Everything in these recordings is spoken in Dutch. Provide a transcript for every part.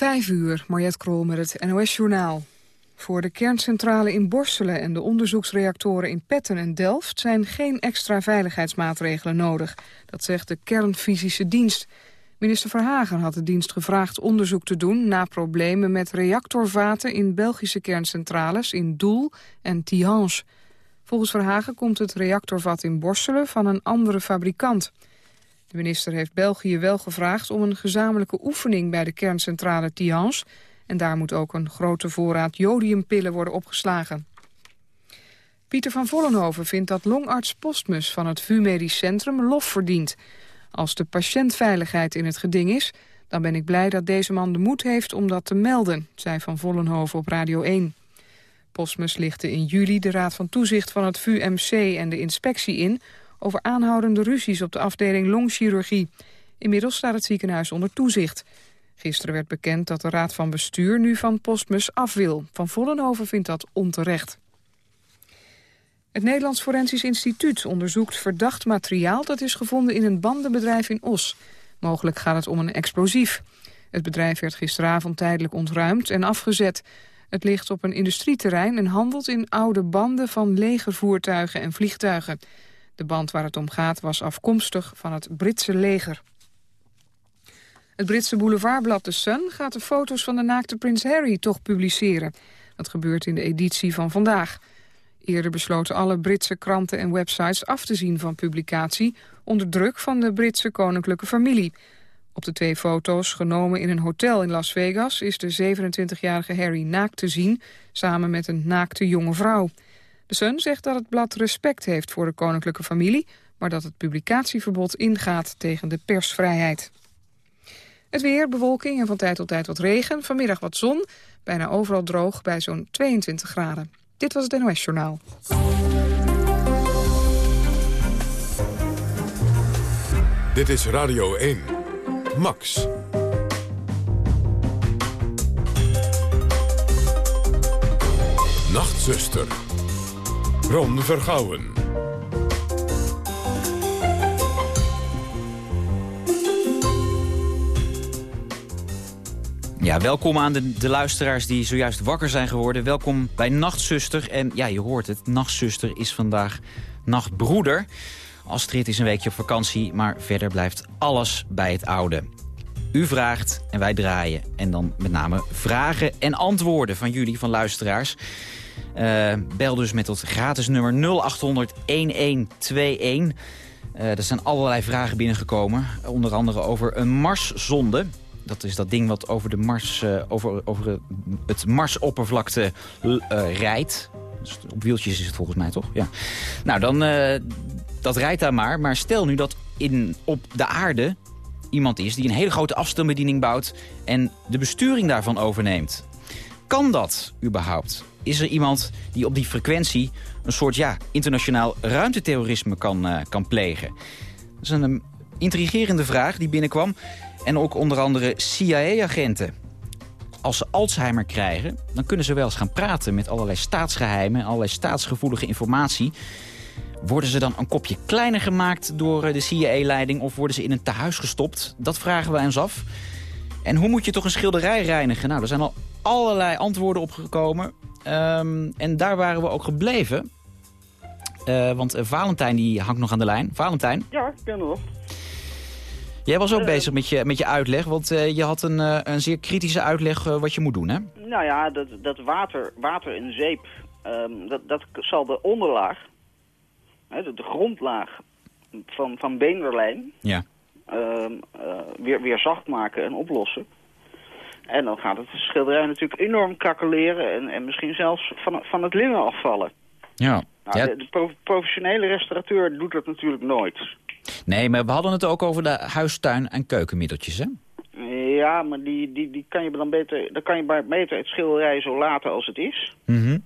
Vijf uur, Mariette Krol met het NOS-journaal. Voor de kerncentrale in Borselen en de onderzoeksreactoren in Petten en Delft... zijn geen extra veiligheidsmaatregelen nodig. Dat zegt de kernfysische dienst. Minister Verhagen had de dienst gevraagd onderzoek te doen... na problemen met reactorvaten in Belgische kerncentrales in Doel en Tihange. Volgens Verhagen komt het reactorvat in Borselen van een andere fabrikant. De minister heeft België wel gevraagd om een gezamenlijke oefening bij de kerncentrale Tihange... en daar moet ook een grote voorraad jodiumpillen worden opgeslagen. Pieter van Vollenhoven vindt dat longarts Postmus van het VU Medisch Centrum lof verdient. Als de patiëntveiligheid in het geding is, dan ben ik blij dat deze man de moed heeft om dat te melden, zei Van Vollenhoven op Radio 1. Postmus lichtte in juli de Raad van Toezicht van het VUMC en de inspectie in over aanhoudende ruzies op de afdeling longchirurgie. Inmiddels staat het ziekenhuis onder toezicht. Gisteren werd bekend dat de Raad van Bestuur nu van Postmus af wil. Van Vollenhoven vindt dat onterecht. Het Nederlands Forensisch Instituut onderzoekt verdacht materiaal... dat is gevonden in een bandenbedrijf in Os. Mogelijk gaat het om een explosief. Het bedrijf werd gisteravond tijdelijk ontruimd en afgezet. Het ligt op een industrieterrein en handelt in oude banden van legervoertuigen en vliegtuigen. De band waar het om gaat was afkomstig van het Britse leger. Het Britse boulevardblad The Sun gaat de foto's van de naakte prins Harry toch publiceren. Dat gebeurt in de editie van vandaag. Eerder besloten alle Britse kranten en websites af te zien van publicatie... onder druk van de Britse koninklijke familie. Op de twee foto's, genomen in een hotel in Las Vegas... is de 27-jarige Harry naakt te zien, samen met een naakte jonge vrouw. De Sun zegt dat het blad respect heeft voor de koninklijke familie... maar dat het publicatieverbod ingaat tegen de persvrijheid. Het weer, bewolking en van tijd tot tijd wat regen. Vanmiddag wat zon, bijna overal droog bij zo'n 22 graden. Dit was het NOS Journaal. Dit is Radio 1. Max. Nachtzuster. Ron Vergouwen. Ja, welkom aan de, de, luisteraars die zojuist wakker zijn geworden. Welkom bij Nachtzuster. En ja, je hoort het, Nachtzuster is vandaag nachtbroeder. Astrid is een weekje op vakantie, maar verder blijft alles bij het oude. U vraagt en wij draaien. En dan met name vragen en antwoorden van jullie, van luisteraars. Uh, bel dus met het gratis nummer 0800 1121. Uh, er zijn allerlei vragen binnengekomen. Onder andere over een Marszonde. Dat is dat ding wat over, de Mars, uh, over, over het Marsoppervlakte rijdt. Dus op wieltjes is het volgens mij toch? Ja. Nou, dan, dat rijdt daar maar. Maar stel nu dat in, op de aarde iemand is die een hele grote afstandsbediening bouwt... en de besturing daarvan overneemt. Kan dat überhaupt? Is er iemand die op die frequentie een soort ja, internationaal ruimteterrorisme kan, uh, kan plegen? Dat is een intrigerende vraag die binnenkwam. En ook onder andere CIA-agenten. Als ze Alzheimer krijgen, dan kunnen ze wel eens gaan praten met allerlei staatsgeheimen... allerlei staatsgevoelige informatie. Worden ze dan een kopje kleiner gemaakt door de CIA-leiding... of worden ze in een tehuis gestopt? Dat vragen we ons af. En hoe moet je toch een schilderij reinigen? Nou, er zijn al allerlei antwoorden opgekomen. Um, en daar waren we ook gebleven. Uh, want uh, Valentijn die hangt nog aan de lijn. Valentijn? Ja, ik ben er nog. Jij was ook uh, bezig met je, met je uitleg, want je had een, een zeer kritische uitleg wat je moet doen, hè? Nou ja, dat, dat water, water in zeep, um, dat, dat zal de onderlaag, hè, de, de, grondlaag van, van beenderlijn, ja. Um, weer, weer zacht maken en oplossen. En dan gaat het schilderij natuurlijk enorm kakkeleren en, en misschien zelfs van, van het linnen afvallen. Ja. Nou, ja. De, de pro professionele restaurateur doet dat natuurlijk nooit. Nee, maar we hadden het ook over de huistuin- en keukenmiddeltjes, hè? Ja, maar die, die, die kan je dan beter, dan kan je maar beter het schilderij zo laten als het is. Mm -hmm.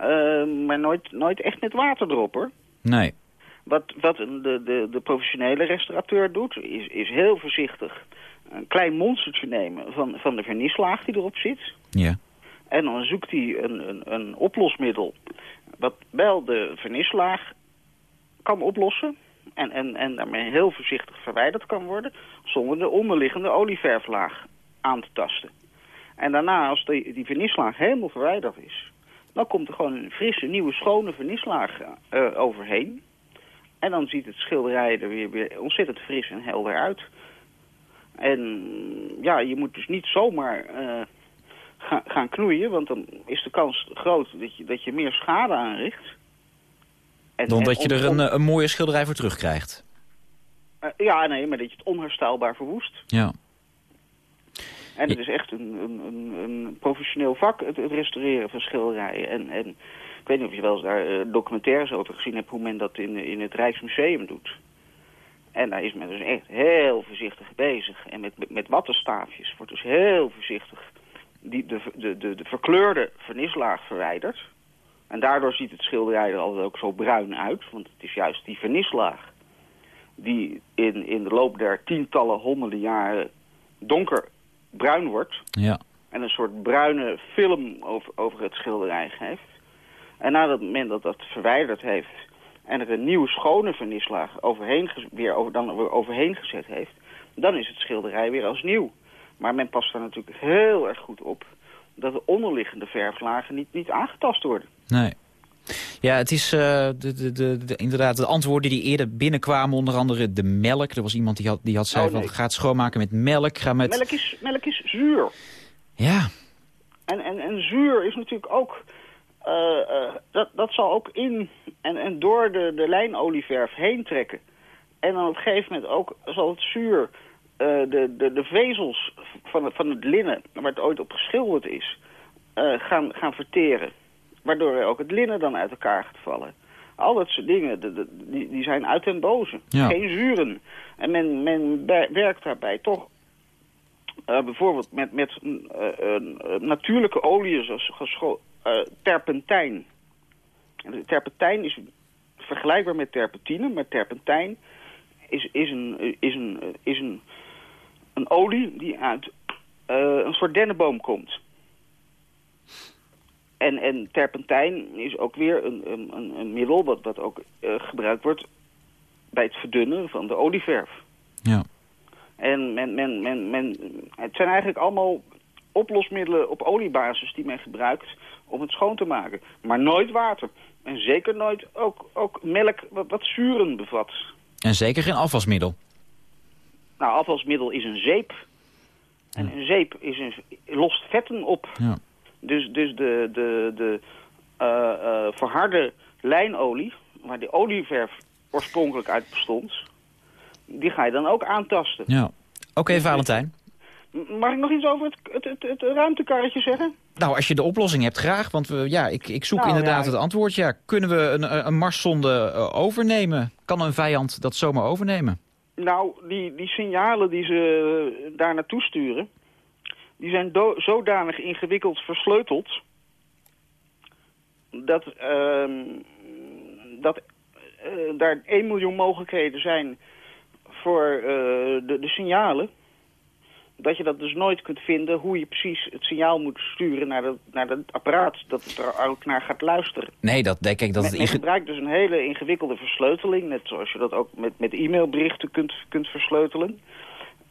uh, maar nooit, nooit echt met water erop, hoor. Nee. Wat, wat de, de, de professionele restaurateur doet, is, is heel voorzichtig een klein monstertje nemen van, van de vernislaag die erop zit. Ja. En dan zoekt hij een, een, een oplosmiddel wat wel de vernislaag kan oplossen. En, en, en daarmee heel voorzichtig verwijderd kan worden zonder de onderliggende olieverflaag aan te tasten. En daarna, als die, die vernislaag helemaal verwijderd is... dan komt er gewoon een frisse, nieuwe, schone vernislaag uh, overheen. En dan ziet het schilderij er weer, weer ontzettend fris en helder uit. En ja, je moet dus niet zomaar uh, ga, gaan knoeien... want dan is de kans groot dat je, dat je meer schade aanricht... En, Dan dat je er een, een mooie schilderij voor terugkrijgt. Uh, ja, nee, maar dat je het onherstelbaar verwoest. Ja. En het is echt een, een, een professioneel vak, het, het, restaureren van schilderijen. En, en ik weet niet of je wel eens daar documentaires over gezien hebt... hoe men dat in, in het Rijksmuseum doet. En daar is men dus echt heel voorzichtig bezig. En met, met, wattenstaafjes wordt dus heel voorzichtig die, de, de, de, de verkleurde vernislaag verwijderd. En daardoor ziet het schilderij er altijd ook zo bruin uit. Want het is juist die vernislaag die in, in de loop der tientallen, honderden jaren donkerbruin wordt. Ja. En een soort bruine film over, over het schilderij geeft. En na het moment dat dat verwijderd heeft en er een nieuwe schone vernislaag overheen, weer over, dan weer overheen gezet heeft, dan is het schilderij weer als nieuw. Maar men past daar natuurlijk heel erg goed op dat de onderliggende verflagen niet, niet aangetast worden. Nee. Ja, het is uh, de, de, de, de, inderdaad de antwoorden die eerder binnenkwamen. Onder andere de melk. Er was iemand die had, die had zei oh, van ga het schoonmaken met melk. Ga met... melk, is, melk is zuur. Ja. En, en, en zuur is natuurlijk ook... Uh, uh, dat, dat zal ook in en, en door de, de lijnolieverf heen trekken. En dan op een gegeven moment ook zal het zuur de, de, de vezels van het, van het linnen, waar het ooit op geschilderd is, gaan, gaan verteren. Waardoor ook het linnen dan uit elkaar gaat vallen. Al dat soort dingen, de, die, die zijn uit den boze. Geen zuren. En men, men werkt daarbij toch uh, bijvoorbeeld met, met uh, natuurlijke oliën zoals terpentijn. Terpentijn is vergelijkbaar met terpentine, maar terpentijn is, is, een, is, een, is een, een olie die uit een soort dennenboom komt. En, en terpentijn is ook weer een, een, een middel dat, dat ook gebruikt wordt bij het verdunnen van de olieverf. Ja. En men, men, men, men, het zijn eigenlijk allemaal oplosmiddelen op oliebasis die men gebruikt om het schoon te maken. Maar nooit water. En zeker nooit ook, ook melk wat, wat zuren bevat. En zeker geen afwasmiddel? Nou, afwasmiddel is een zeep. En een zeep is een, lost vetten op. Ja. Dus, dus de, de, de uh, uh, verharde lijnolie, waar de olieverf oorspronkelijk uit bestond, die ga je dan ook aantasten. Ja. Oké, okay, dus Valentijn. Mag ik nog iets over het, het, het, het, ruimtekarretje zeggen? Nou, als je de oplossing hebt, graag. Want we, ja, ik, ik zoek nou, inderdaad het antwoord. Ja, kunnen we een, een Marszonde uh, overnemen? Kan een vijand dat zomaar overnemen? Nou, die, die signalen die ze daar naartoe sturen die zijn zodanig ingewikkeld versleuteld... dat, uh, dat uh, daar 1 miljoen mogelijkheden zijn voor uh, de, de, signalen... dat je dat dus nooit kunt vinden hoe je precies het signaal moet sturen naar, de, naar het apparaat... dat het er ook naar gaat luisteren. Nee, dat denk ik dat het... Men, gebruikt dus een hele ingewikkelde versleuteling... net zoals je dat ook met, met e-mailberichten kunt, kunt versleutelen...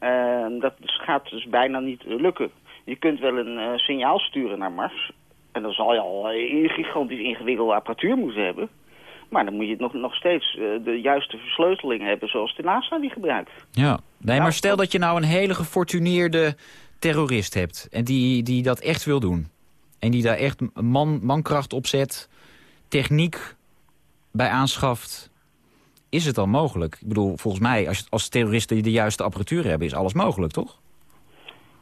Uh, dat gaat dus bijna niet lukken. Je kunt wel een uh, signaal sturen naar Mars. En dan zal je al een gigantisch ingewikkelde apparatuur moeten hebben. Maar dan moet je nog, nog steeds uh, de juiste versleuteling hebben zoals de NASA die gebruikt. Ja, nee, maar stel dat je nou een hele gefortuneerde terrorist hebt. En die, die dat echt wil doen. En die daar echt man, mankracht op zet. Techniek bij aanschaft. Is het dan mogelijk? Ik bedoel, volgens mij, als, als terroristen de juiste apparatuur hebben... is alles mogelijk, toch?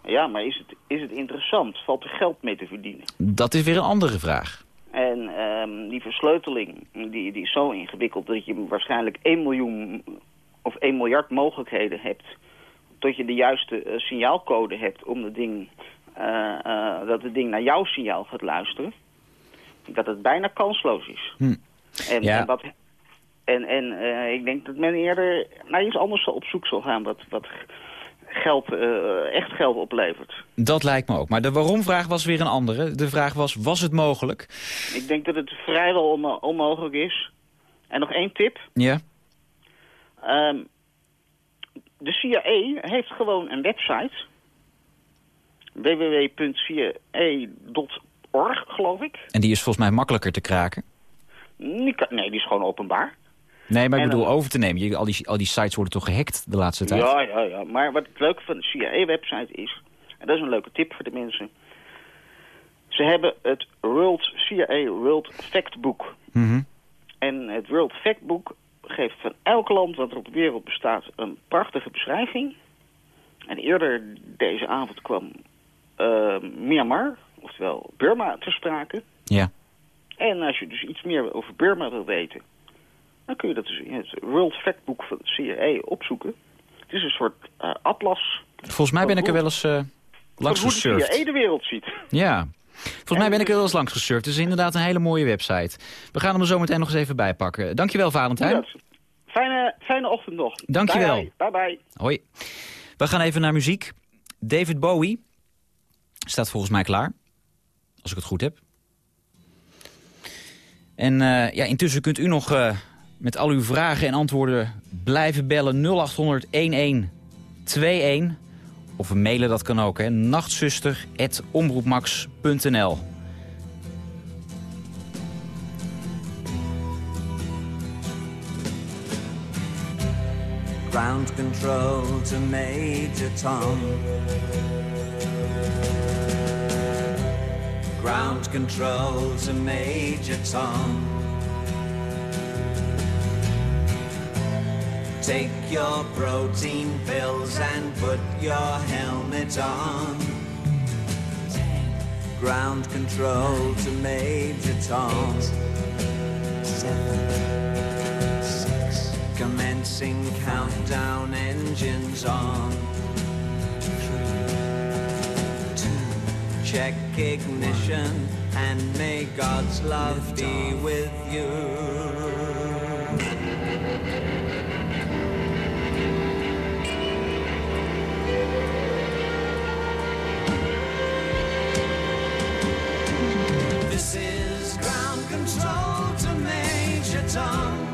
Ja, maar is het, is het interessant? Valt er geld mee te verdienen? Dat is weer een andere vraag. En um, die versleuteling die, die is zo ingewikkeld dat je waarschijnlijk 1 miljoen of 1 miljard mogelijkheden hebt... tot je de juiste uh, signaalcode hebt om het ding, uh, uh, dat het ding naar jouw signaal gaat luisteren. Dat het bijna kansloos is. Hm. En, ja. en, wat, en, en ik denk dat men eerder naar iets anders op zoek zal gaan... wat, wat geld, uh, echt geld oplevert. Dat lijkt me ook. Maar de waarom-vraag was weer een andere. De vraag was, was het mogelijk? Ik denk dat het vrijwel onmo onmogelijk is. En nog één tip. Ja? Um, de CIA heeft gewoon een website. www.cia.org, geloof ik. En die is volgens mij makkelijker te kraken? Nee, die is gewoon openbaar. Nee, maar ik bedoel over te nemen. Je, al, die, al die sites worden toch gehackt de laatste tijd? Ja, ja, ja. Maar wat het leuke van de CIA-website is... en dat is een leuke tip voor de mensen... ze hebben het World CIA World Factbook. Mhm. En het World Factbook geeft van elk land wat er op de wereld bestaat... een prachtige beschrijving. En eerder deze avond kwam eh, Myanmar, oftewel Burma, ter sprake. Ja. En als je dus iets meer over Burma wil weten... dan kun je dat dus in het World Factbook van de CIA opzoeken. Het is een soort eh, atlas. Volgens mij ben ik er wel eens uh, langs Van hoe de gesurfd. CIA de wereld ziet. Ja. Volgens mij ben ik er wel eens langs gesurfd. Het is inderdaad een hele mooie website. We gaan hem er zo meteen nog eens even bij pakken. Dankjewel, Valentijn. Ja, Fijne, fijne ochtend nog. Dankjewel. Bye bye. bye, bye. Hoi. We gaan even naar muziek. David Bowie staat volgens mij klaar. Als ik het goed heb. En eh, ja, intussen kunt u nog met al uw vragen en antwoorden blijven bellen 0800 1121. Of mailen, dat kan ook, hè. nachtzuster.omroepmax.nl Ground control to Major Tom. Ground control to Major Tom. Take your protein pills and put your helmet on. Ground control to Major Tom. Commencing countdown engines on. Check ignition and may God's love be with you. Ground control to Major Tom.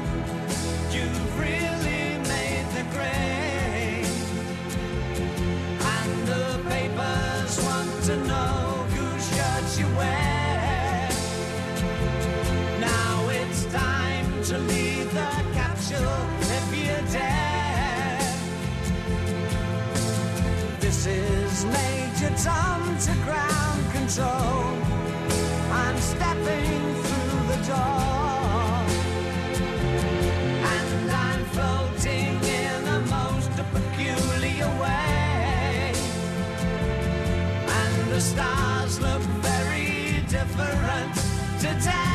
You've really made the grade. And the papers want to know whose shirts you wear. Now it's time to leave the capsule if you dare. This is Major Tom to ground control. The most peculiar way And the stars look very different today.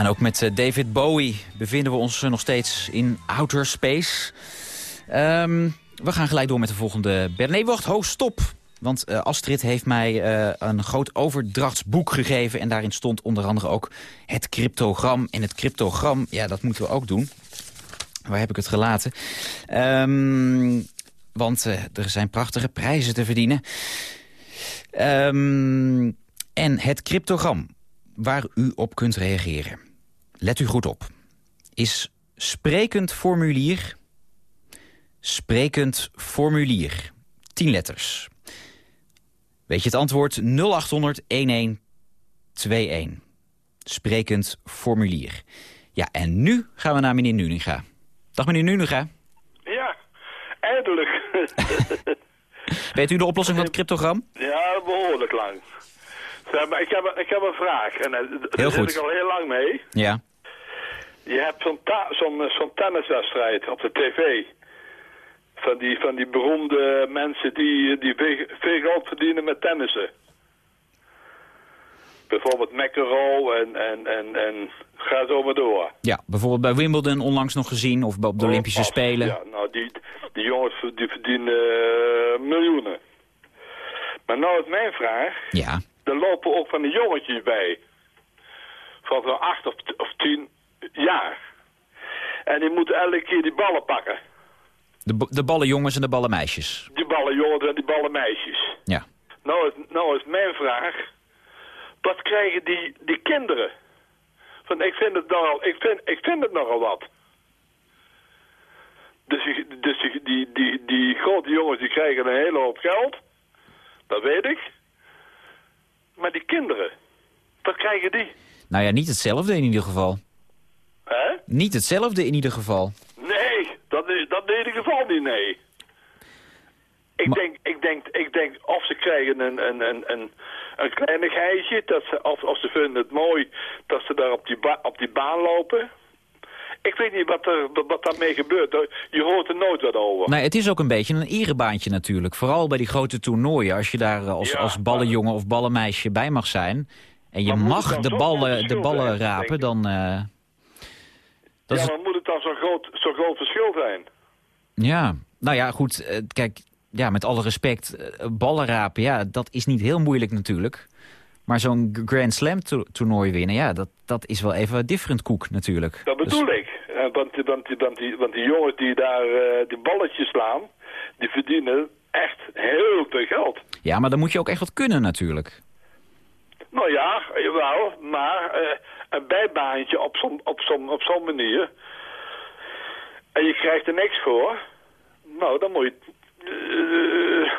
En ook met eh, David Bowie bevinden we ons eh, nog steeds in outer space. Ehm, we gaan gelijk door met de volgende. Nee, wacht, ho, stop. Want eh, Astrid heeft mij een groot overdrachtsboek gegeven... en daarin stond onder andere ook het cryptogram. En het cryptogram, ja, dat moeten we ook doen. Waar heb ik het gelaten? Ehm, want er zijn prachtige prijzen te verdienen. Ehm, en het cryptogram waar u op kunt reageren. Let u goed op. Is sprekend formulier... Sprekend formulier. 10 letters. Weet je het antwoord? 0800 1121. Sprekend formulier. Ja, en nu gaan we naar meneer Nuninga. Dag meneer Nuninga. Ja, eindelijk. Weet u de oplossing van het cryptogram? ja, behoorlijk lang. Zeg, maar ik, heb, ik heb een vraag. En eh, daar Heel zit goed. ik al heel lang mee. Ja. Je hebt zo'n eh, zo'n tenniswedstrijd op de tv. Van die, van die beroemde mensen die, die veel, geld verdienen met tennissen. Bijvoorbeeld McEnroe en, en, en, en ga zo maar door. Ja, bijvoorbeeld bij Wimbledon onlangs nog gezien... of op de Olympische Of- Spelen. Ja, nou, die, die jongens die verdienen eh, miljoenen. Maar nou is mijn vraag. Ja. Er lopen ook van die jongetjes bij. Van zo'n acht of, of tien jaar. En die moeten elke keer die ballen pakken. De, de ballenjongens en de ballenmeisjes. Die ballen jongens en die ballen meisjes. Ja. Nou is, nou is mijn vraag. Wat krijgen die, die kinderen? Van, ik, vind het nogal, ik, vind, ik vind het nogal wat. Dus, die, dus die, die, die, die grote jongens die krijgen een hele hoop geld. Dat weet ik. Maar die kinderen, wat krijgen die? Nou ja, niet hetzelfde in ieder geval. Hè? Niet hetzelfde in ieder geval. Nee, dat, is, dat in ieder geval niet, nee. Ik, Maar- denk, ik, denk, ik denk of ze krijgen een, een, een, een, een kleinigheidje, dat ze, of, of ze vinden het mooi dat ze daar op die, ba- op die baan lopen. Ik weet niet wat, er, wat, daarmee gebeurt. Je hoort er nooit wat over. Nee, het is ook een beetje een erebaantje natuurlijk. Vooral bij die grote toernooien. Als je daar als, Ja, als ballenjongen of ballenmeisje bij mag zijn... en je mag de ballen, de ballen rapen, dan... eh, dat ja, maar moet het dan zo'n groot, zo'n groot verschil zijn? ja, nou ja, goed. eh, kijk, ja, met alle respect. eh, ballen rapen, ja, dat is niet heel moeilijk natuurlijk. Maar zo'n Grand Slam to- toernooi winnen, ja, dat, dat is wel even different koek natuurlijk. Dat Dus- bedoel ik. Eh, want, want, want, die, want die jongens die daar die balletjes slaan, die verdienen echt heel veel geld. ja, maar dan moet je ook echt wat kunnen natuurlijk. Nou ja, jawel, maar een bijbaantje op zo'n op zo'n op zo'n manier. En je krijgt er niks voor. Nou, dan moet je... eh,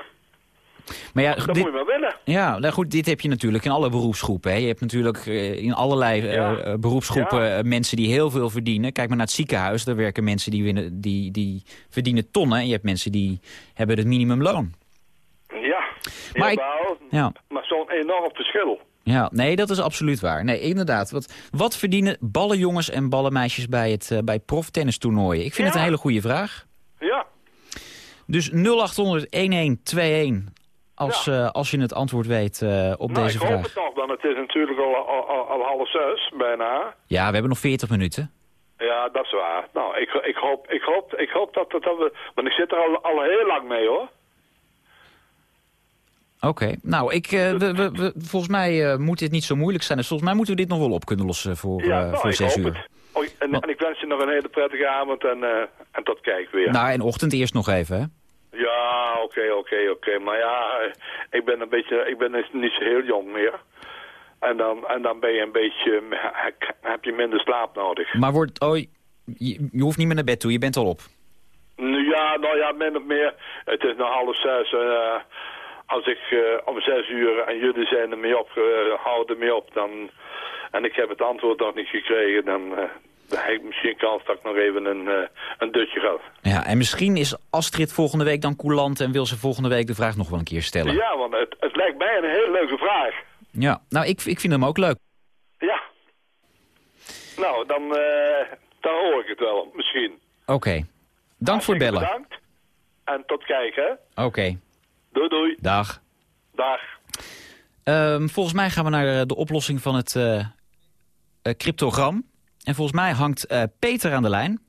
Maar ja, dat dit- moet je maar willen. Ja, nou goed, dit heb je natuurlijk in alle beroepsgroepen. Hè. Je hebt natuurlijk eh, in allerlei eh, Ja. beroepsgroepen Ja. mensen die heel veel verdienen. Kijk maar naar het ziekenhuis, daar werken mensen die, winnen, die, die verdienen tonnen. En je hebt mensen die hebben het minimumloon. Ja, Maar ik- jawel, Ja. maar zo'n enorm verschil. Ja, nee, dat is absoluut waar. Nee, inderdaad. Wat, wat verdienen ballenjongens en ballenmeisjes bij, het, eh, bij proftennistoernooien? Ik vind het een hele goede vraag. Ja, Dus 0800-1121 als, Ja. eh, als je het antwoord weet eh, op nou, deze ik hoop vraag. het nog, dan het is natuurlijk al, al, al, al half zes, bijna. Ja, we hebben nog 40 minuten. Ja, dat is waar. Nou, ik, ik, hoop, ik, hoop, ik hoop dat, dat, dat we... Want ik zit er al, al heel lang mee, hoor. Oké, nou, ik, eh, we, we, we- volgens mij eh, moet dit niet zo moeilijk zijn. Dus volgens mij moeten we dit nog wel op kunnen lossen voor, Ja, eh, nou, voor zes uur. Oh, en, en ik wens je nog een hele prettige avond en, en tot kijk weer. Nou, en ochtend eerst nog even, hè? Ja, oké, oké, oké. Maar ja, ik ben een beetje, ik ben dus niet zo heel jong meer. En dan, en dan ben je een beetje, heb je minder slaap nodig. Maar wordt, oh, je, je hoeft niet meer naar bed toe, je bent al op. Ja, nou ja, min of meer. Het is nog half zes. eh, als ik eh, om zes uur en jullie zijn ermee op, eh, houden ermee op, dan, en ik heb het antwoord nog niet gekregen, dan, eh, heb ik misschien kans dat ik nog even een, een dutje ga. Ja, en misschien is Astrid volgende week dan coulant... en wil ze volgende week de vraag nog wel een keer stellen. Ja, want het, het lijkt mij een hele leuke vraag. Ja, nou, ik, ik vind hem ook leuk. Ja. Nou, dan, dan hoor ik het wel, misschien. Oké. Dank voor het bellen. Bedankt. En tot kijken. Oké, Doei, doei. dag. Dag. Ehm, volgens mij gaan we naar de oplossing van het eh, eh, cryptogram. En volgens mij hangt eh, Peter aan de lijn.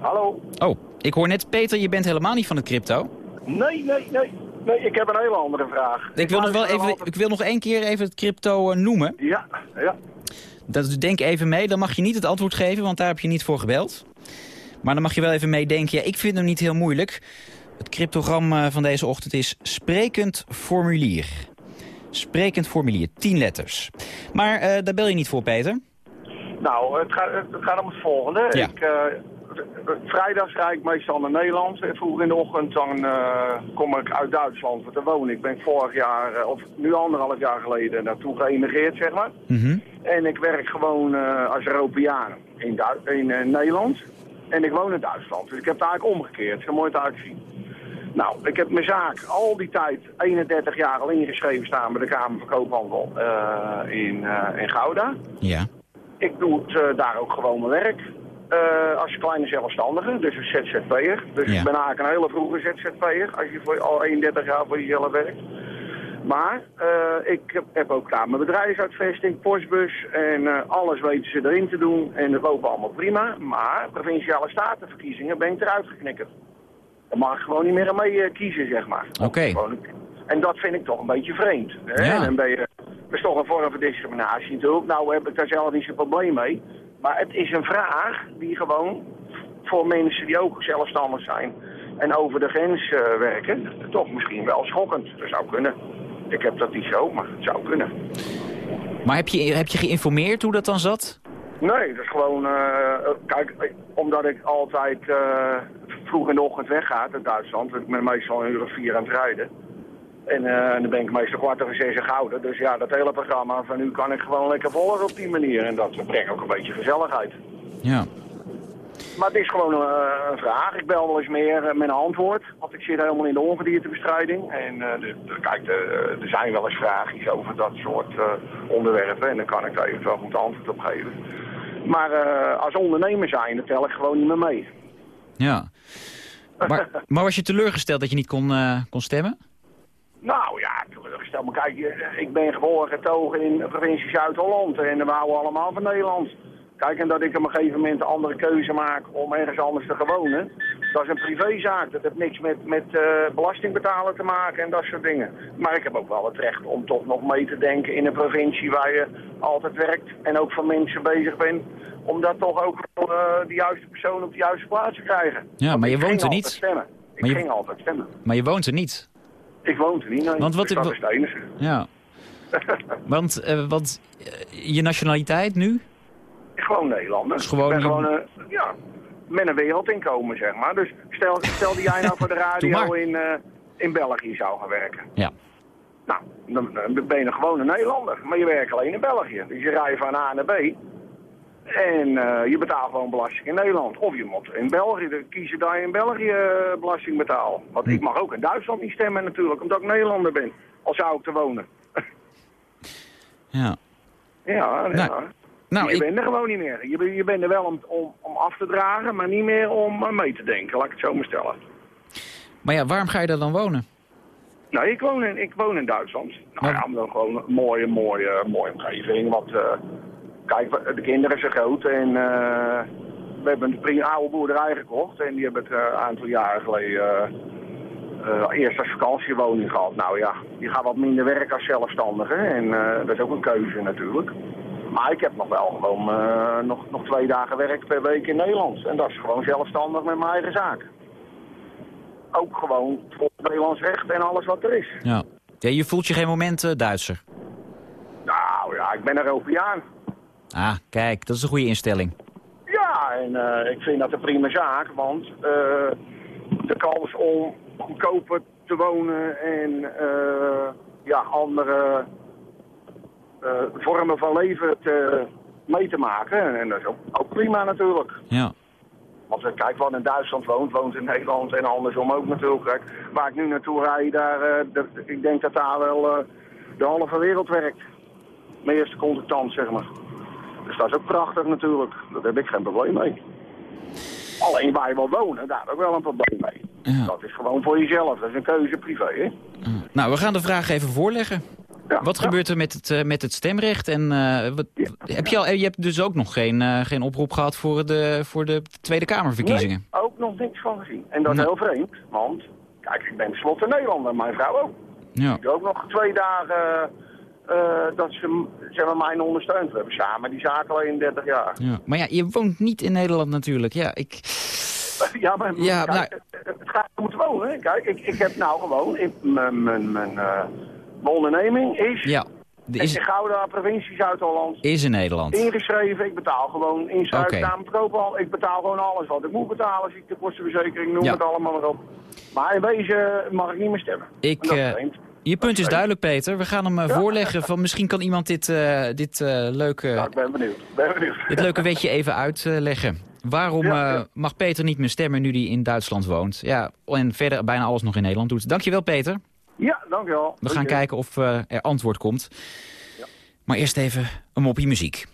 Hallo? Oh, ik hoor net, Peter, je bent helemaal niet van het crypto. Nee, nee, nee. Nee, ik heb een hele andere vraag. Ik wil nog wel even, altijd- ik wil nog één keer even het crypto noemen. Ja, ja. Dat, denk even mee, dan mag je niet het antwoord geven, want daar heb je niet voor gebeld. Maar dan mag je wel even meedenken. Ja, ik vind hem niet heel moeilijk. Het cryptogram eh, van deze ochtend is sprekend formulier. Sprekend formulier, 10 letters. Maar eh, daar bel je niet voor, Peter. Nou, het gaat, het gaat om het volgende. Ja. Ik, eh, vrijdags rijd ik meestal naar Nederland. En vroeg in de ochtend dan kom ik uit Duitsland voor te wonen. Ik ben vorig jaar, of nu anderhalf jaar geleden, naartoe geëmigreerd, zeg maar. Mhm. En ik werk gewoon als Europeaan in, Du- in Nederland. En ik woon in Duitsland. Dus ik heb het eigenlijk omgekeerd. Zo mooi het uitzien. Nou, ik heb mijn zaak al die tijd, 31 jaar al ingeschreven staan bij de Kamer van Koophandel eh, in, eh, in Gouda. Ja. Ik doe het eh, daar ook gewoon mijn werk. als kleine zelfstandige, dus een ZZP'er. Dus Ja. ik ben eigenlijk een hele vroege ZZP'er als je voor, al 31 jaar voor jezelf werkt. Maar ik heb, heb ook daar mijn bedrijfsuitvesting, postbus en alles weten ze erin te doen. En dat loopt allemaal prima. Maar provinciale statenverkiezingen ben ik eruit geknikkerd. Daar mag ik gewoon niet meer aan mee eh, kiezen, zeg maar. Oké. En dat vind ik toch een beetje vreemd. Hè? Ja. Dan ben je, dat is toch een vorm van discriminatie natuurlijk. Nou heb ik daar zelf niet zo'n probleem mee. Maar het is een vraag die gewoon voor mensen die ook zelfstandig zijn en over de grens eh, werken, toch misschien wel schokkend. Dat zou kunnen. Ik heb dat niet zo, maar het zou kunnen. Maar heb je, heb je geïnformeerd hoe dat dan zat? Nee, dat is gewoon... eh, kijk, omdat ik altijd vroeg in de ochtend wegga uit Duitsland. Ik ben meestal een uur of vier aan het rijden. En eh, dan ben ik meestal kwart over zes in Gouden. Dus ja, dat hele programma van nu kan ik gewoon lekker volgen op die manier. En dat brengt ook een beetje gezelligheid. Ja. Maar het is gewoon eh, een vraag. Ik bel wel eens meer eh, met een antwoord. Want ik zit helemaal in de ongediertebestrijding. En dus, kijk, er zijn wel eens vraagjes over dat soort onderwerpen. En dan kan ik daar eventueel goed antwoord op geven. Maar als ondernemer zijn, dat tel ik gewoon niet meer mee. Ja. Maar, maar was je teleurgesteld dat je niet kon, eh, kon stemmen? Nou ja, stel maar kijk, eh, ik ben geboren getogen in de provincie Zuid-Holland. En we houden allemaal van Nederland. Kijk, en dat ik op een gegeven moment een andere keuze maak om ergens anders te wonen. Dat is een privézaak. Dat heeft niks met, met eh, belasting betalen te maken en dat soort dingen. Maar ik heb ook wel het recht om toch nog mee te denken in een provincie waar je altijd werkt. En ook van mensen bezig bent. Om dat toch ook uh, de juiste persoon op de juiste plaats te krijgen. Ja, Want maar je woont er altijd niet. Stemmen. Ik Maar je- ging altijd stemmen. Maar je woont er niet. Ik woon er niet, nee. Want wat Dus ik dat is het enige. Ja. Want, eh, want je nationaliteit nu? Gewoon Nederlander. gewoon ik ben gewoon, eh, ja, met een wereldinkomen, zeg maar. Dus stel, stel dat jij nou voor de radio in, eh, in België zou gaan werken. Ja. Nou, dan, dan ben je gewoon een Nederlander. Maar je werkt alleen in België. Dus je rijdt van A naar B. En eh, je betaalt gewoon belasting in Nederland. Of je moet in België dan kiezen dat je in België eh, belasting betaalt. Want ik mag ook in Duitsland niet stemmen natuurlijk, omdat ik Nederlander ben. Al zou ik te wonen. Ja. ja, Nou, ja. Nou, je ik, bent er gewoon niet meer. Je, je bent er wel om, om, om af te dragen, maar niet meer om eh, mee te denken. Laat ik het zo maar stellen. maar ja, waarom ga je daar dan wonen? Nou, ik woon in, ik woon in Duitsland. Nou ja, dan gewoon een mooie, mooie, mooie omgeving. Want, eh, kijk, de kinderen zijn groot en eh, we hebben een prima oude boerderij gekocht. En die hebben het een aantal jaren geleden eerst als vakantiewoning gehad. Nou ja, die gaat wat minder werken als zelfstandige. En dat is ook een keuze natuurlijk. Maar ik heb nog wel gewoon eh, nog, nog twee dagen werk per week in Nederland. En dat is gewoon zelfstandig met mijn eigen zaak. Ook gewoon voor het Nederlands recht en alles wat er is. Ja. ja je voelt je geen moment eh, Duitser. Nou ja, ik ben een Europeaan. Ah, kijk, dat is een goede instelling. Ja, en eh, ik vind dat een prima zaak, want de kans om goedkoper te wonen en ja, andere vormen van leven te, mee te maken. En dat is ook, ook prima natuurlijk. Ja. Want eh, kijk, wat in Duitsland woont, woont in Nederland en andersom ook natuurlijk. Kijk, waar ik nu naartoe rijd, daar, eh, dat- ik denk dat daar wel eh, de halve wereld werkt. Mijn eerste contactant, zeg maar. Dus dat is ook prachtig natuurlijk. Daar heb ik geen probleem mee. Alleen waar je wil wonen, daar heb ik wel een probleem mee. Ja. Dat is gewoon voor jezelf. Dat is een keuze privé, hè? Nou, we gaan de vraag even voorleggen. Ja, Wat ja. gebeurt er met het, eh, met het stemrecht? En eh, wat, Ja. heb je, al, je hebt dus ook nog geen, eh, geen oproep gehad voor de, voor de Tweede Kamerverkiezingen? Nee, ook nog niks van gezien. En dat is heel vreemd, want kijk, ik ben tenslotte Nederlander, mijn vrouw ook. Ja. Die ook nog twee dagen eh, dat ze zeg maar, mij ondersteunt. We hebben samen die zaak al 31 jaar. ja. Maar ja, je woont niet in Nederland natuurlijk. Ja, ik... Ja, maar Ja, kijk, het het gaat om het wonen. hè. Kijk, ik, ik heb nou gewoon, in- mijn- mijn onderneming is Ja, in is, Gouda, provincie Zuid-Holland. is in Nederland. Ingeschreven, ik betaal gewoon in zuid Oké. al. Ik betaal gewoon alles wat ik moet betalen, ziektekostenverzekering, noem Ja. het allemaal maar op. Maar in wezen mag ik niet meer stemmen. Ik, eh. Je punt is duidelijk, Peter. We gaan hem eh, voorleggen. Van misschien kan iemand dit, eh, dit, Ja, leuke, ik ben benieuwd. Ben benieuwd. dit leuke wetje even uitleggen. Waarom ja. mag Peter niet meer stemmen nu hij in Duitsland woont? Ja, en verder bijna alles nog in Nederland doet. Dankjewel, Peter. Ja, dankjewel. We gaan kijken of eh, er antwoord komt. Maar eerst even een moppie muziek.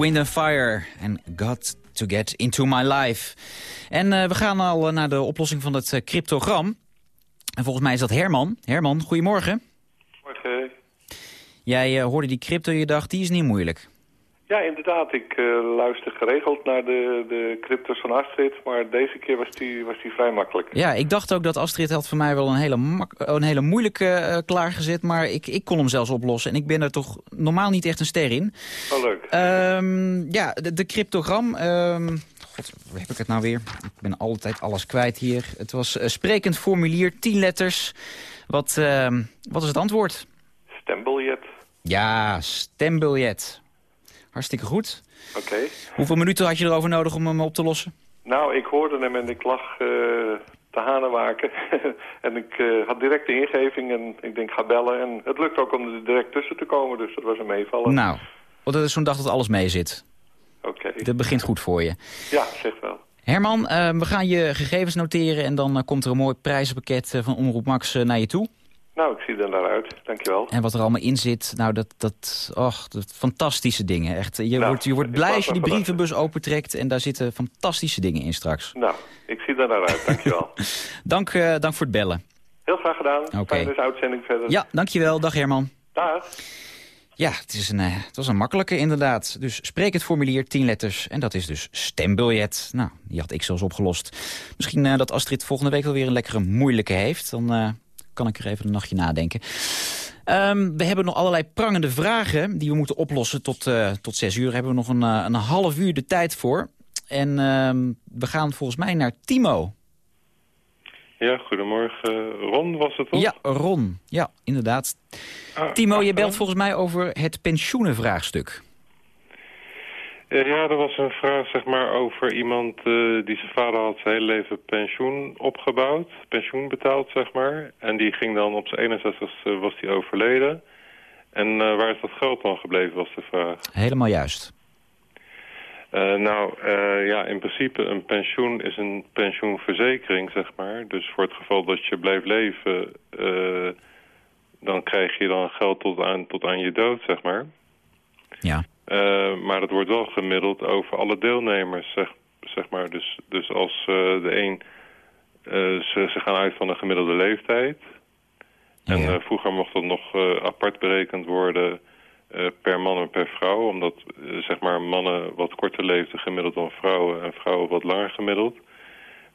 Wind and Fire en Got to Get Into My Life. En uh, we gaan al uh, naar de oplossing van het uh, cryptogram. En volgens mij is dat Herman. Herman, goedemorgen. Morgen. Jij hoorde die crypto, je dacht, die is niet moeilijk. Ja, inderdaad. Ik uh, luister geregeld naar de, de cryptos van Astrid, maar deze keer was die, was die vrij makkelijk. Ja, ik dacht ook dat Astrid had voor mij wel een hele, mak een hele moeilijke uh, klaargezet, maar ik, ik kon hem zelfs oplossen. En ik ben er toch normaal niet echt een ster in. Oh, leuk. Um, ja, de, de cryptogram... Um, God, waar heb ik het nou weer? Ik ben altijd alles kwijt hier. Het was uh, sprekend formulier, 10 letters. Wat, wat is het antwoord? Stembiljet. Ja, stembiljet. Hartstikke goed. Oké. Okay. Hoeveel minuten had je erover nodig om hem op te lossen? Nou, ik hoorde hem en ik lag uh, te hanenwaken. en ik uh, had direct de ingeving en ik denk ga bellen. En het lukt ook om er direct tussen te komen, dus dat was een meevallen. Nou, want het is zo'n dag dat alles mee zit. Oké. Okay. Dat begint goed voor je. Ja, zeg wel. Herman, uh, we gaan je gegevens noteren en dan komt er een mooi prijzenpakket van Omroep Max naar je toe. Nou, ik zie er naar uit. Dankjewel. En wat er allemaal in zit, nou, dat, dat, och, dat fantastische dingen. Echt, je nou, wordt, je wordt blij als je die brievenbus opentrekt en daar zitten fantastische dingen in straks. Nou, ik zie er naar uit. Dankjewel. dank, uh, dank voor het bellen. Heel graag gedaan. Oké. Okay. Fijne uitzending verder. Ja, dankjewel. Dag Herman. Dag. Ja, het, is een, uh, het was een makkelijke inderdaad. Dus spreek het formulier, 10 letters. En dat is dus stembiljet. Nou, die had ik zelfs opgelost. Misschien uh, dat Astrid volgende week wel weer een lekkere moeilijke heeft. Dan kan ik er even een nachtje nadenken. Um, we hebben nog allerlei prangende vragen die we moeten oplossen tot, uh, tot zes uur. Daar hebben we nog een, uh, een half uur de tijd voor. En uh, we gaan volgens mij naar Timo. Ja, goedemorgen. Ron was het toch? Ja, Ron. Ja, inderdaad. Ah, Timo, je belt volgens mij over het pensioenenvraagstuk. Uh, ja, er was een vraag zeg maar, over iemand uh, die zijn vader had zijn hele leven pensioen opgebouwd. Pensioen betaald, zeg maar. En die ging dan op zijn 61 was hij overleden. En uh, waar is dat geld dan gebleven, was de vraag. Helemaal juist. nou, ja, in principe een pensioen is een pensioenverzekering, zeg maar. Dus voor het geval dat je blijft leven, dan krijg je dan geld tot aan, tot aan je dood, zeg maar. Ja. Uh, maar dat wordt wel gemiddeld over alle deelnemers, zeg, zeg maar. Dus, dus als uh, de een... Uh, ze, ze gaan uit van een gemiddelde leeftijd. En ja. vroeger mocht dat nog apart berekend worden per man en per vrouw. Omdat zeg maar mannen wat korter leefden gemiddeld dan vrouwen... en vrouwen wat langer gemiddeld.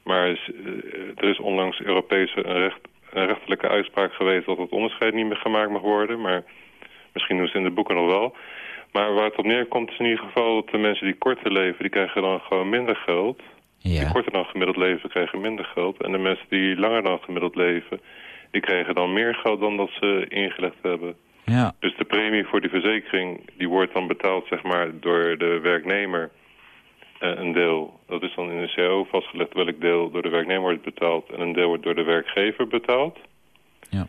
Maar is, er is onlangs Europese een, recht, een rechterlijke uitspraak geweest... dat het onderscheid niet meer gemaakt mag worden. Maar misschien doen ze in de boeken nog wel... Maar waar het op neerkomt is in ieder geval dat de mensen die korter leven... die krijgen dan gewoon minder geld. Ja. Die korter dan gemiddeld leven krijgen minder geld. En de mensen die langer dan gemiddeld leven... die krijgen dan meer geld dan dat ze ingelegd hebben. Ja. Dus de premie voor die verzekering... die wordt dan betaald zeg maar, door de werknemer uh, een deel. Dat is dan in de CO vastgelegd welk deel door de werknemer wordt betaald... en een deel wordt door de werkgever betaald. Ja.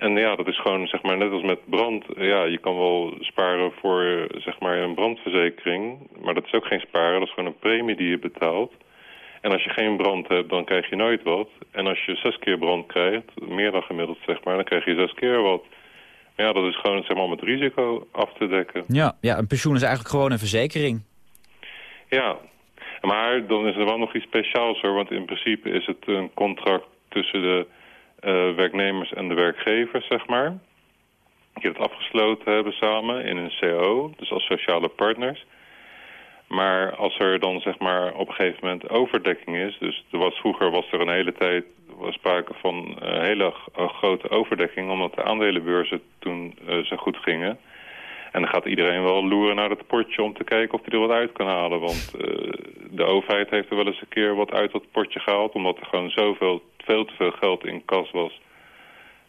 En ja, dat is gewoon, zeg maar, net als met brand. Ja, je kan wel sparen voor, zeg maar, een brandverzekering. Maar dat is ook geen sparen, dat is gewoon een premie die je betaalt. En als je geen brand hebt, dan krijg je nooit wat. En als je zes keer brand krijgt, meer dan gemiddeld, zeg maar, dan krijg je zes keer wat. Maar ja, dat is gewoon, zeg maar, om het risico af te dekken. Ja, ja, een pensioen is eigenlijk gewoon een verzekering. Ja, maar dan is er wel nog iets speciaals, hoor. Want in principe is het een contract tussen de... Uh, werknemers en de werkgevers, zeg maar. Die het afgesloten hebben samen in een CO, dus als sociale partners. Maar als er dan zeg maar op een gegeven moment overdekking is... dus er was, vroeger was er een hele tijd was sprake van een hele grote overdekking... omdat de aandelenbeurzen toen uh, zo goed gingen. En dan gaat iedereen wel loeren naar het potje om te kijken of hij er wat uit kan halen. Want uh, de overheid heeft er wel eens een keer wat uit dat potje gehaald... omdat er gewoon zoveel veel te veel geld in kas was.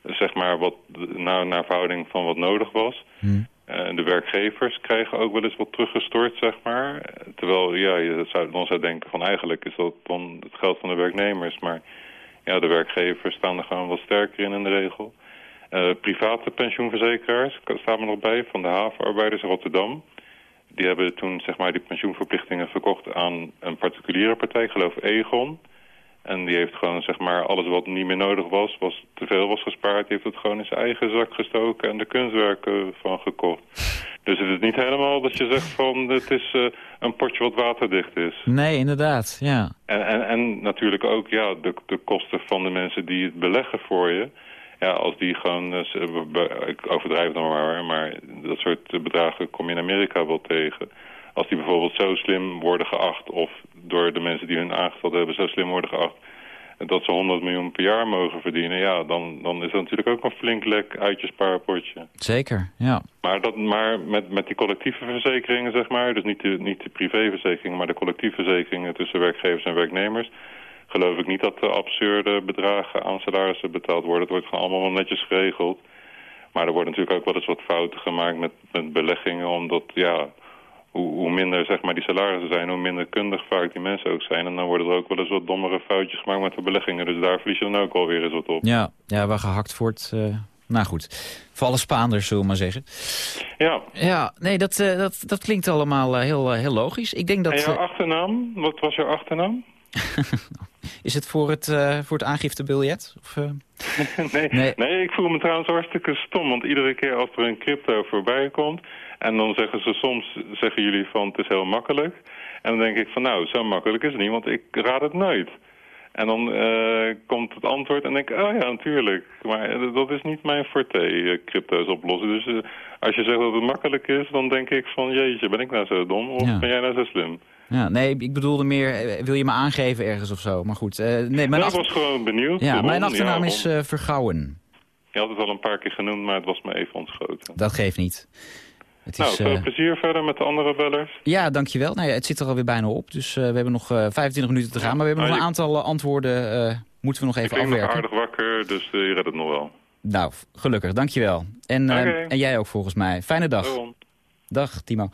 Zeg maar wat naar, naar verhouding van wat nodig was. Hmm. Uh, de werkgevers krijgen ook wel eens wat teruggestort, zeg maar. Terwijl, ja, je zou, dan zou denken van eigenlijk is dat dan het geld van de werknemers. Maar ja, de werkgevers staan er gewoon wat sterker in in de regel. Uh, private pensioenverzekeraars staan er nog bij van de havenarbeiders in Rotterdam. Die hebben toen zeg maar die pensioenverplichtingen verkocht aan een particuliere partij, geloof Egon. En die heeft gewoon, zeg maar, alles wat niet meer nodig was, was te veel was gespaard, die heeft het gewoon in zijn eigen zak gestoken en de kunstwerken van gekocht. Dus het is niet helemaal dat je zegt van, het is eh, een potje wat waterdicht is. Nee, inderdaad, ja. En, en, en natuurlijk ook ja, de, de kosten van de mensen die het beleggen voor je. Ja, als die gewoon, eh, ik overdrijf dan maar, maar dat soort eh, bedragen kom je in Amerika wel tegen. Als die bijvoorbeeld zo slim worden geacht, of door de mensen die hun aangesteld hebben zo slim worden geacht, dat ze 100 miljoen per jaar mogen verdienen, ja, dan, dan is dat natuurlijk ook een flink lek uit je spaarpotje. Zeker, ja. Maar, dat, maar met, met die collectieve verzekeringen, zeg maar, dus niet de, niet de privéverzekeringen, maar de collectieve verzekeringen tussen werkgevers en werknemers, geloof ik niet dat er absurde bedragen aan salarissen betaald worden. Het wordt gewoon allemaal wel netjes geregeld. Maar er worden natuurlijk ook wel eens wat fouten gemaakt met, met beleggingen, omdat, ja, hoe, hoe minder zeg maar, die salarissen zijn, hoe minder kundig vaak die mensen ook zijn. En dan worden er ook wel eens wat dommere foutjes gemaakt met de beleggingen. Dus daar verlies je dan ook alweer eens wat op. Ja, ja waar gehakt wordt... eh, nou goed, voor alle Spaanders, zullen we maar zeggen. Ja, Ja, nee, dat, eh, dat, dat klinkt allemaal eh, heel, heel logisch. Ik denk en dat... jouw eh, achternaam? Wat was jouw achternaam? is het voor het, eh, voor het aangiftebiljet? Of, eh? nee, Nee. nee. ik voel me trouwens hartstikke stom. Want iedere keer als er een crypto voorbij komt... en dan zeggen ze soms, zeggen jullie van het is heel makkelijk. En dan denk ik van nou, zo makkelijk is het niet, want ik raad het nooit. En dan eh, komt het antwoord en denk ik, oh ja, natuurlijk. Maar dat is niet mijn forte, crypto's oplossen. Dus als je zegt dat het makkelijk is, dan denk ik van jeetje, ben ik nou zo dom? Of Ja. ben jij nou zo slim? Ja, nee, ik bedoelde meer, eh, wil je me aangeven ergens of zo? Maar goed, eh, nee, mijn, Nou, ik was gewoon benieuwd. ja, mijn achternaam is eh, Vergouwen. Je had het al een paar keer genoemd, maar het was me even ontschoten. Dat geeft niet. Het Nou, is, veel plezier verder met de andere bellers. ja, dankjewel. Nou ja, het zit er alweer bijna op, dus we hebben nog eh 25 minuten te gaan. Maar we hebben Ah, nog een aantal antwoorden, moeten we nog Ik even ben nog afwerken. aardig wakker, dus je redt het nog wel. Nou, gelukkig, dankjewel. En, Oké. en jij ook volgens mij. Fijne dag. Dag, Timo.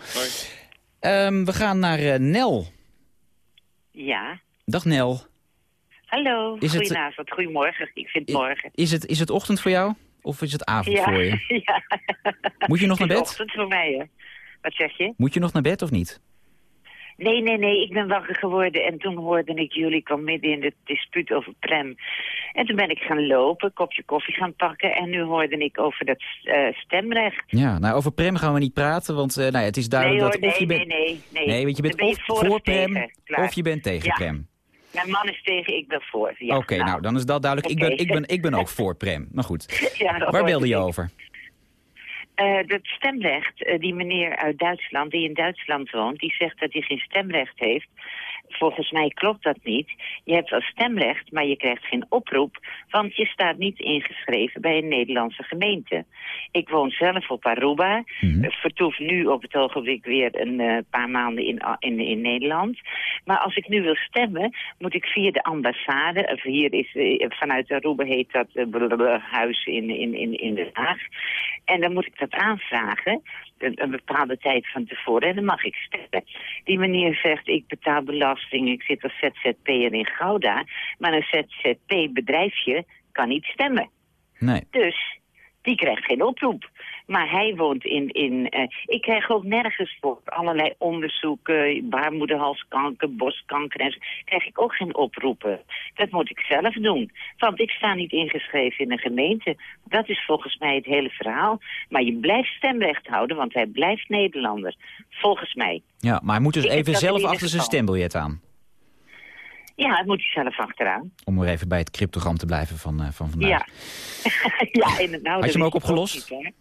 Ehm, we gaan naar eh, Nel. Ja. Dag Nel. Hallo. Is het- Goedenavond. Goedemorgen. Ik vind morgen. Is het, is het ochtend voor jou? Of is het avond Ja. voor je? ja. Moet je nog naar Het is bed? ochtend voor mij, hè. Wat zeg je? Moet je nog naar bed of niet? Nee, nee, nee. Ik ben wakker geworden en toen hoorde ik jullie kwam midden in het dispuut over Prem. En toen ben ik gaan lopen, kopje koffie gaan pakken en nu hoorde ik over dat eh, stemrecht. Ja, nou over Prem gaan we niet praten, want eh, nou ja, het is Nee duidelijk hoor, dat of nee, je nee, bent... nee, nee. Nee, want je bent of voor, Prem tegen. Of je bent tegen Ja. Prem. Mijn man is tegen, ik ben voor. Ja, Oké, nou dan is dat duidelijk. Ik, ben, ik, ben, ik ben ook voor Prem. Maar goed, Ja, waar belde je ik. Eh, dat stemrecht, eh, die meneer uit Duitsland, die in Duitsland woont, die zegt dat hij geen stemrecht heeft. Volgens mij klopt dat niet. Je hebt wel stemrecht, maar je krijgt geen oproep, want je staat niet ingeschreven bij een Nederlandse gemeente. Ik woon zelf op Aruba, eh, vertoef nu op het ogenblik weer een eh, paar maanden in, in, in Nederland. Maar als ik nu wil stemmen, moet ik via de ambassade, of hier is, eh, vanuit Aruba heet dat blablabla, huis in, in, in, in Den Haag. En dan moet ik dat aanvragen, een, een bepaalde tijd van tevoren, en dan mag ik stemmen. Die meneer zegt, ik betaal belasting, ik zit als ZZP'er in Gouda, maar een ZZP-bedrijfje kan niet stemmen. Nee. Dus die krijgt geen oproep. Maar hij woont in... in eh, ik krijg ook nergens voor allerlei onderzoeken, baarmoederhalskanker, borstkanker en zo. Krijg ik ook geen oproepen. Dat moet ik zelf doen. Want ik sta niet ingeschreven in een gemeente. Dat is volgens mij het hele verhaal. Maar je blijft stemrecht houden, want hij blijft Nederlander. Volgens mij. Ja, maar hij moet dus Ik even zelf achter zijn stembiljet aan. Ja, dat moet hij zelf achteraan. Om weer even bij het cryptogram te blijven van, eh, van vandaag. Ja. ja, in het nou, Had je hem ook opgelost? niet.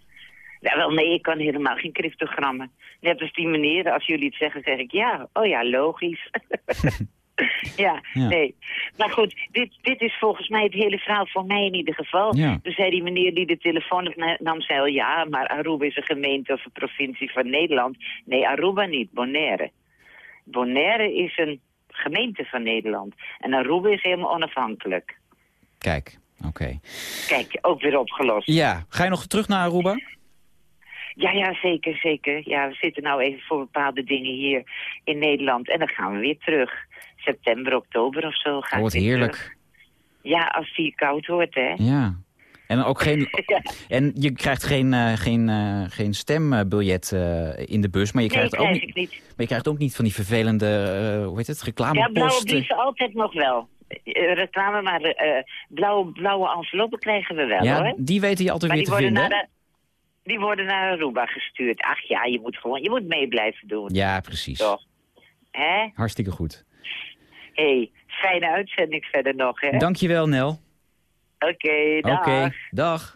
Ja, wel, nee, ik kan helemaal geen cryptogrammen. Net als die meneer, als jullie het zeggen, zeg ik ja. Oh ja, logisch. ja, Ja. nee. Maar goed, dit, dit is volgens mij het hele verhaal voor mij in ieder geval. Ja. Toen zei die meneer die de telefoon nam, zei al, ja, maar Aruba is een gemeente of een provincie van Nederland. Nee, Aruba niet, Bonaire. Bonaire is een gemeente van Nederland. En Aruba is helemaal onafhankelijk. Kijk, oké. Kijk, ook weer opgelost. Ja, ga je nog terug naar Aruba? Ja, ja, zeker, zeker. Ja, we zitten nou even voor bepaalde dingen hier in Nederland. En dan gaan we weer terug. September, oktober of zo gaan Oh, wat heerlijk. terug. Ja, als het hier koud wordt, hè. Ja. En ook geen... Ja. En je krijgt geen, eh, geen, eh, geen stembiljet eh, in de bus, maar je Nee, krijgt, ook krijg niet, niet. maar je krijgt ook niet van die vervelende, hoe heet het, Ja, blauwe reclameposten. brieven altijd nog wel. reclame, maar blauwe, blauwe enveloppen krijgen we wel, ja, hoor. die weten je altijd Maar weer te vinden. Die worden naar Aruba gestuurd. Ach ja, je moet gewoon, je moet mee blijven doen. Ja, precies. Toch? Hè? Hartstikke goed. hey, fijne uitzending verder nog, hè? Dankjewel, Nel. Oké, dag. Oké, dag.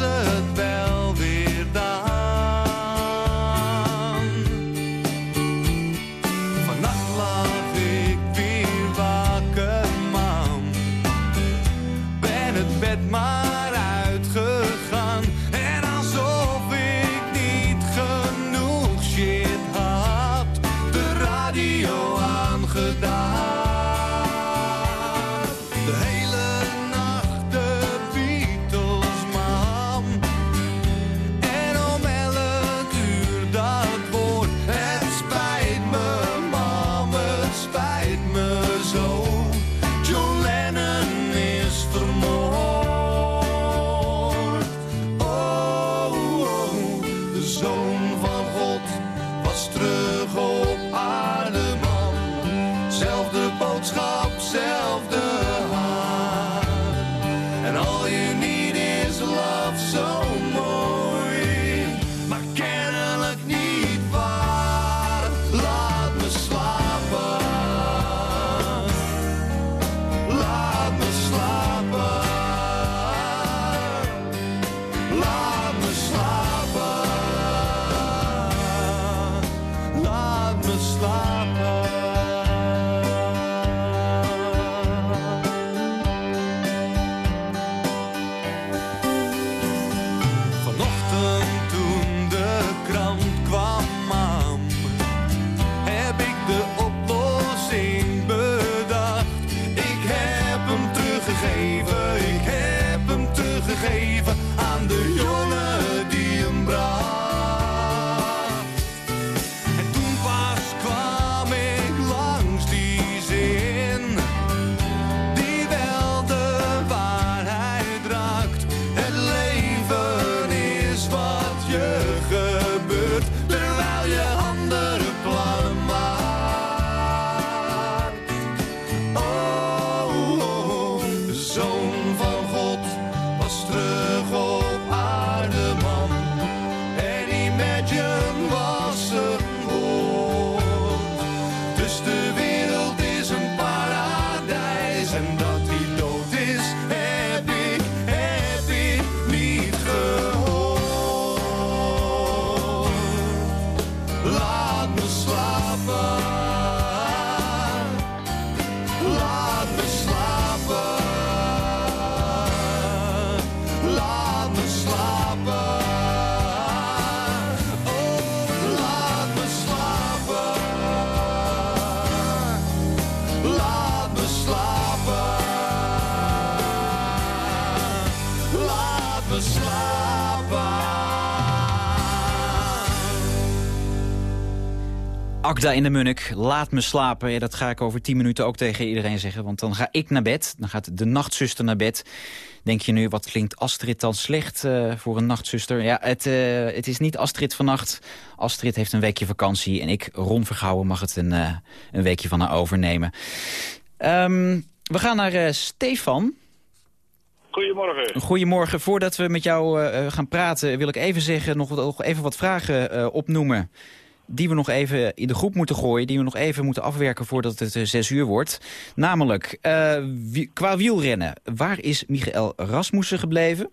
dat was Akda in de Munnik, laat me slapen. Ja, dat ga ik over tien minuten ook tegen iedereen zeggen. Want dan ga ik naar bed. Dan gaat de nachtzuster naar bed. Denk je nu, wat klinkt Astrid dan slecht eh, voor een nachtzuster? Ja, het, eh, het is niet Astrid vannacht. Astrid heeft een weekje vakantie. En ik, Ron Vergouwen, mag het een, eh, een weekje van haar overnemen. Ehm, we gaan naar Stefan. Goedemorgen. Goedemorgen. Voordat we met jou gaan praten, wil ik even zeggen, nog, nog even wat vragen opnoemen. Die we nog even in de groep moeten gooien. Die we nog even moeten afwerken voordat het eh, zes uur wordt. Namelijk, eh, qua wielrennen. Waar is Michael Rasmussen gebleven?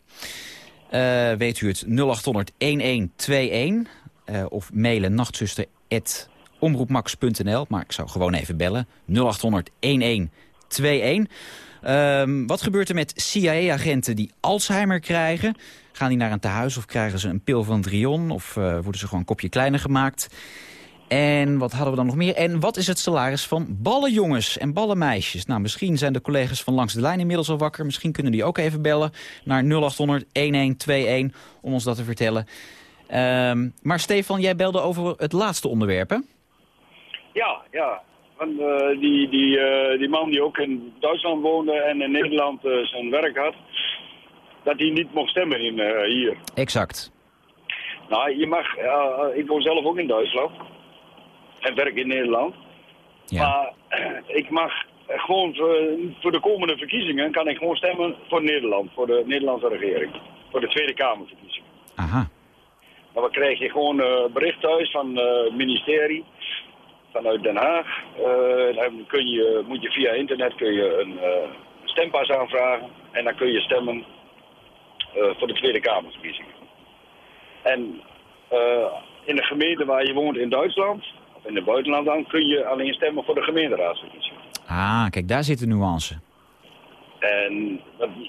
Uh, weet u het 0800 1121 uh, of mailen nachtzuster.omroepmax.nl. Maar ik zou gewoon even bellen 0800 1121. Um, wat gebeurt er met CIA-agenten die Alzheimer krijgen? Gaan die naar een tehuis of krijgen ze een pil van Drion? Of uh, worden ze gewoon een kopje kleiner gemaakt? En wat hadden we dan nog meer? En wat is het salaris van ballenjongens en ballenmeisjes? Nou, misschien zijn de collega's van Langs de Lijn inmiddels al wakker. Misschien kunnen die ook even bellen naar 0800-1121 om ons dat te vertellen. Um, maar Stefan, jij belde over het laatste onderwerp? Ja, ja. Uh, die, die, uh, die man die ook in Duitsland woonde en in Nederland zijn werk had, dat hij niet mocht stemmen in, hier. Exact. Nou, je mag, ik woon zelf ook in Duitsland en werk in Nederland. Ja. Maar ik mag gewoon voor, de komende verkiezingen kan ik gewoon stemmen voor Nederland, voor de Nederlandse regering. Voor de Tweede Kamerverkiezingen. Aha. Maar dan krijg je gewoon bericht thuis van het ministerie vanuit Den Haag. Uh, dan kun je, moet je via internet kun je een uh, stempas aanvragen. En dan kun je stemmen voor de Tweede Kamerverkiezingen. En in de gemeente waar je woont in Duitsland, of in het buitenland dan, kun je alleen stemmen voor de gemeenteraadsverkiezingen. Ah, kijk, daar zit de nuance. En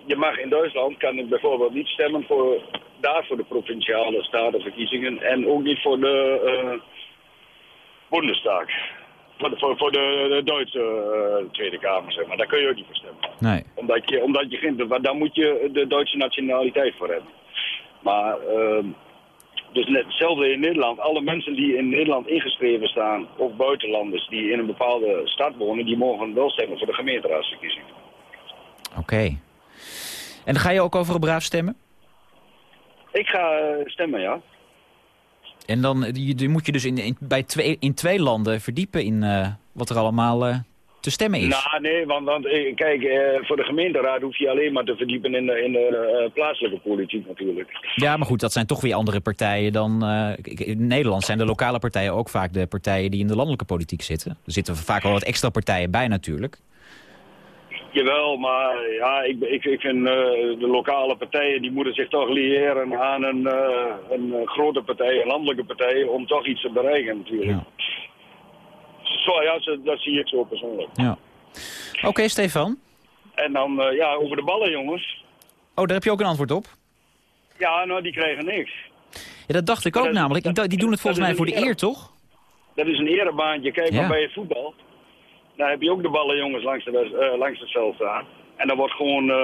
je mag in Duitsland kan ik bijvoorbeeld niet stemmen voor, daar voor de provinciale statenverkiezingen en ook niet voor de Bundestag. Voor de, voor, voor de, de Duitse uh, Tweede Kamer, zeg maar. Daar kun je ook niet voor stemmen. Nee. Omdat je, omdat je geen, daar moet je de Duitse nationaliteit voor hebben. Maar, uh, dus net hetzelfde in Nederland. Alle mensen die in Nederland ingeschreven staan, of buitenlanders die in een bepaalde stad wonen, die mogen wel stemmen voor de gemeenteraadsverkiezingen. Oké. Okay. En ga je ook over braaf stemmen? Ik ga uh, stemmen, ja. En dan die moet je dus in, in, bij twee, in twee landen verdiepen in uh, wat er allemaal uh, te stemmen is. Nou, nee, want, want kijk, uh, voor de gemeenteraad hoef je alleen maar te verdiepen in de, in de plaatselijke politiek natuurlijk. Ja, maar goed, dat zijn toch weer andere partijen dan... in Nederland zijn de lokale partijen ook vaak de partijen die in de landelijke politiek zitten. Er zitten vaak wel wat extra partijen bij natuurlijk. Jawel, maar ja, ik, ik, ik vind uh, de lokale partijen die moeten zich toch liëren aan een, uh, een grote partij, een landelijke partij, om toch iets te bereiken natuurlijk. Ja. Zo, ja, dat zie ik zo persoonlijk. Ja. Oké, okay, Stefan. En dan, uh, ja, over de ballen, jongens. Oh, daar heb je ook een antwoord op? Ja, nou, die krijgen niks. Ja, dat dacht ik ook dat, namelijk. Dat, die doen het volgens mij voor de eer, toch? Dat is een erebaantje. Kijk Ja. maar bij het voetbal. Daar heb je ook de ballenjongens langs, de, uh, langs het veld staan. En dan wordt gewoon uh,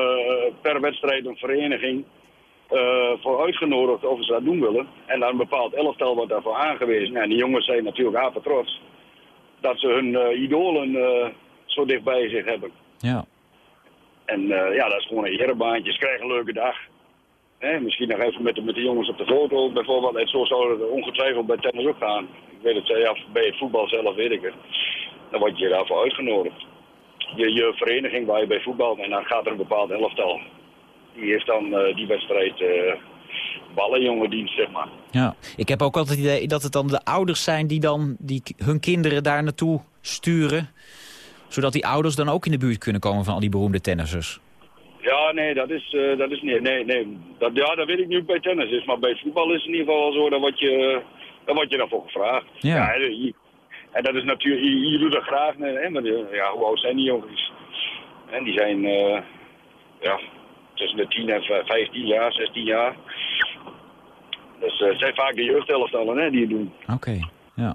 per wedstrijd een vereniging uh, voor uitgenodigd of ze dat doen willen. En dan een bepaald elftal wordt daarvoor aangewezen. En die jongens zijn natuurlijk apen trots dat ze hun idolen zo dichtbij zich hebben. Ja. En ja, dat is gewoon een erebaantje. Ze krijgen een leuke dag. Misschien nog even met de, met de jongens op de foto bijvoorbeeld. En zo zou het ongetwijfeld bij tennis ook gaan. Ik weet het, ja, bij het voetbal zelf weet ik het dan word je daarvoor uitgenodigd. Je, je vereniging waar je bij voetbalt en dan gaat er een bepaald elftal. Die heeft dan uh, die wedstrijd uh, ballenjongendienst, zeg maar. Ja, ik heb ook altijd het idee dat het dan de ouders zijn die dan die, hun kinderen daar naartoe sturen. Zodat die ouders dan ook in de buurt kunnen komen van al die beroemde tennissers. Ja, nee, dat is, uh, dat is niet. Nee, nee. Dat, ja, dat weet ik niet bij tennis is. Maar bij voetbal is het in ieder geval zo, dan word je, dan word je daarvoor gevraagd. Ja. en dat is natuurlijk, je, je doet dat graag, hè, maar de, ja, hoe oud zijn die jongens? En die zijn, uh, ja, tussen de 10 en 15 jaar, 16 jaar. Dus uh, het zijn vaak de jeugdelftallen hè, die het doen. Oké, okay, ja.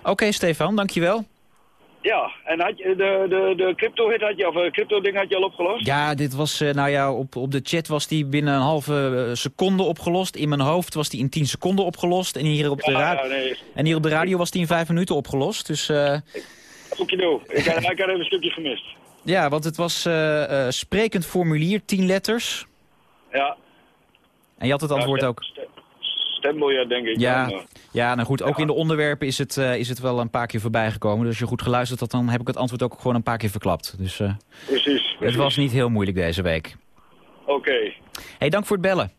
Oké, okay, Stefan, dankjewel. Ja, en had je de, de, de crypto-hit had je, of uh, crypto-ding had je al opgelost? Ja, dit was, uh, nou ja, op, op de chat was die binnen een halve uh, seconde opgelost. In mijn hoofd was die in 10 seconden opgelost. En hier op de, ja, ra ja, nee. en hier op de radio was die in 5 minuten opgelost. Dus, uh, Okido, ik, ik had even een stukje gemist. Ja, want het was sprekend formulier, 10 letters. Ja. En je had het antwoord ja, ook. Stembiljet, denk ik. Ja, dan, ja nou goed, ook in de onderwerpen is het, uh, is het wel een paar keer voorbij gekomen. Dus als je goed geluisterd had, dan heb ik het antwoord ook gewoon een paar keer verklapt. Dus uh, precies, precies. het was niet heel moeilijk deze week. Oké. Okay. hey, dank voor het bellen.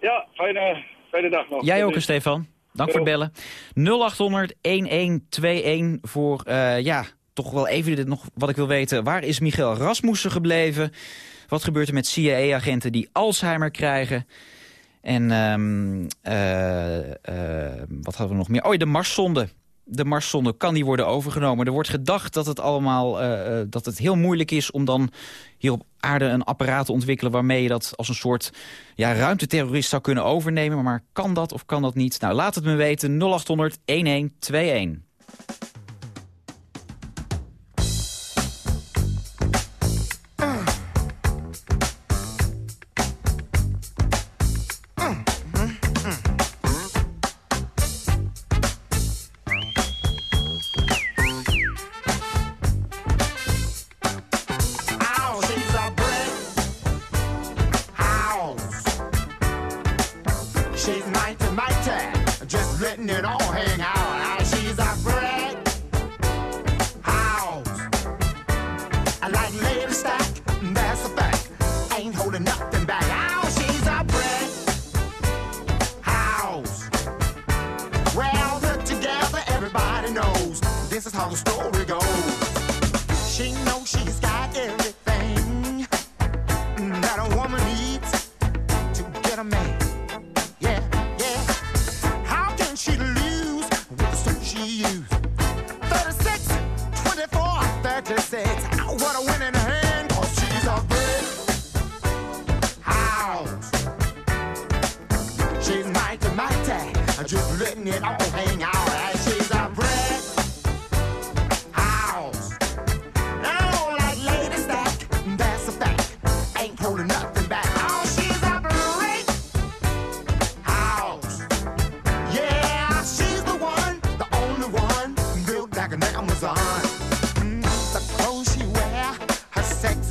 Ja, fijne, fijne dag nog. Jij ook, Stefan. Dank voor het bellen. 0800-1121 voor, uh, ja, toch wel even dit nog wat ik wil weten. Waar is Michael Rasmussen gebleven? Wat gebeurt er met CIA-agenten die Alzheimer krijgen? En ehm, eh, ehm, wat hadden we nog meer? Oh, de Marszonde de Marszonde, kan die worden overgenomen? Er wordt gedacht dat het allemaal eh, eh, dat het heel moeilijk is om dan hier op aarde een apparaat te ontwikkelen... waarmee je dat als een soort ja, ruimteterrorist zou kunnen overnemen. Maar kan dat of kan dat niet? Nou, laat het me weten. 0800 1121.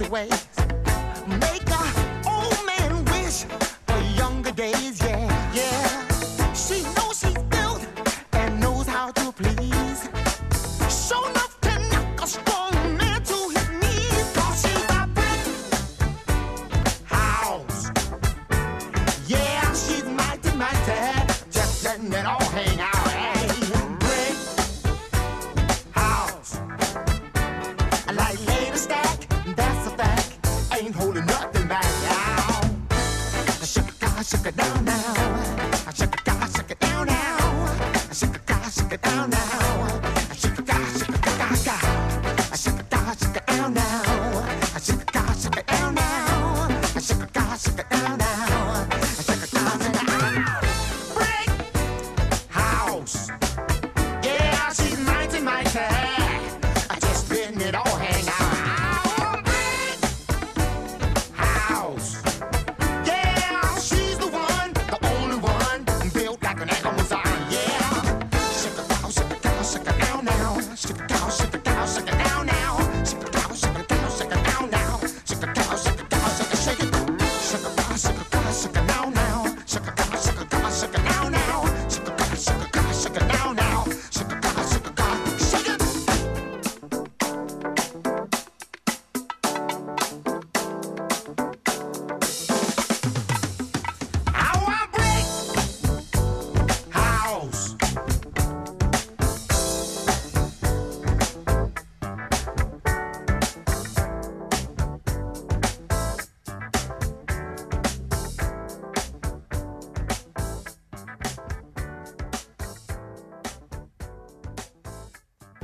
Away.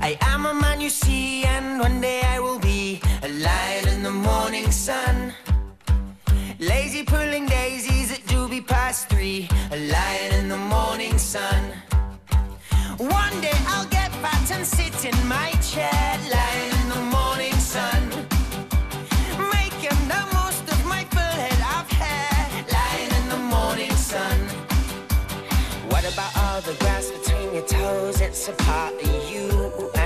I am a man you see and one day I will be a lion in the morning sun. Lazy pulling daisies at be past three A lion in the morning sun. One day I'll get fat and sit in my chair It's a part of you.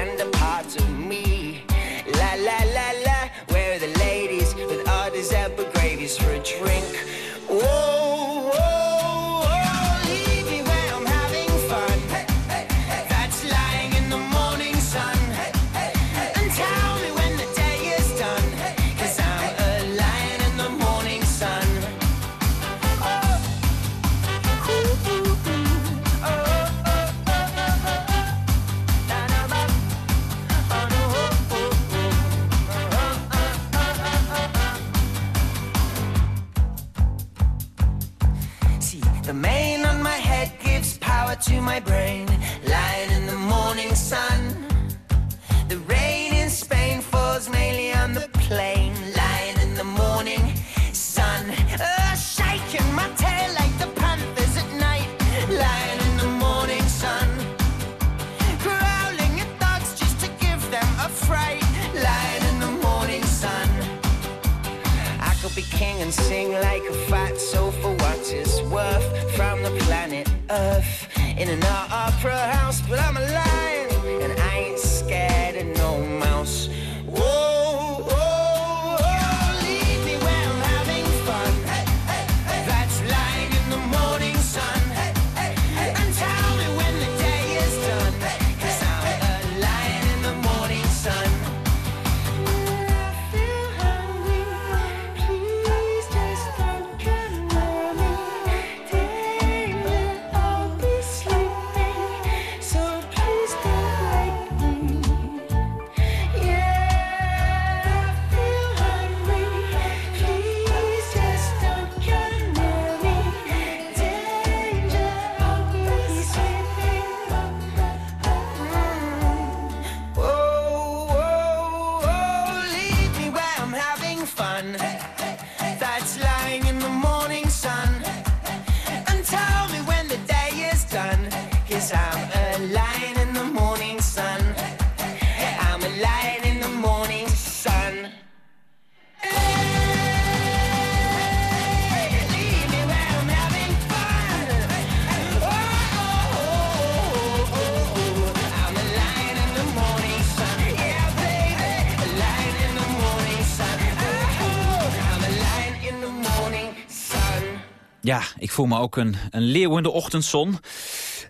Ik voel me ook een, een leeuw ochtendzon.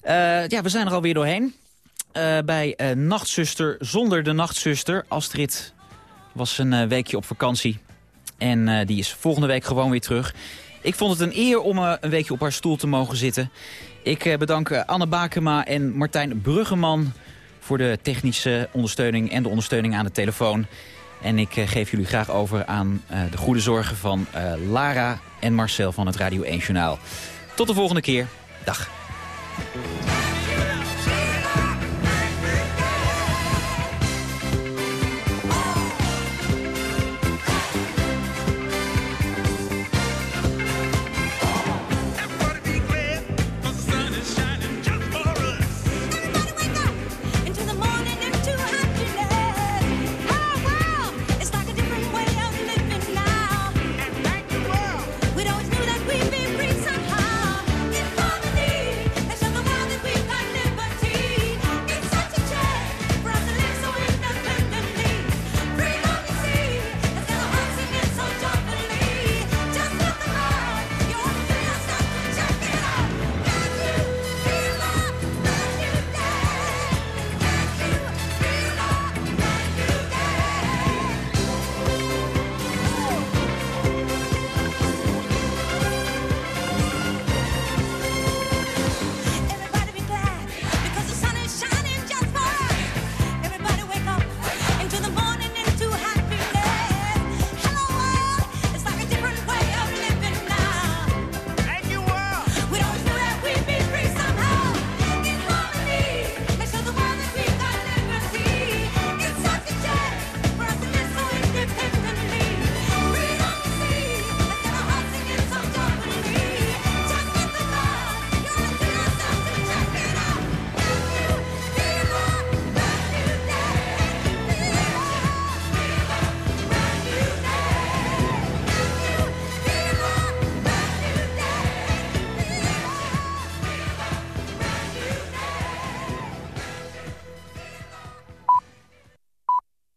Eh, ja, we zijn er alweer doorheen. Eh, bij eh, Nachtzuster zonder de Nachtzuster. Astrid was een weekje op vakantie. En die is volgende week gewoon weer terug. Ik vond het een eer om een weekje op haar stoel te mogen zitten. Ik bedank Anne Bakema en Martijn Bruggeman... voor de technische ondersteuning en de ondersteuning aan de telefoon. En ik geef jullie graag over aan de goede zorgen van Lara en Marcel van het Radio 1 Journaal. Tot de volgende keer. Dag.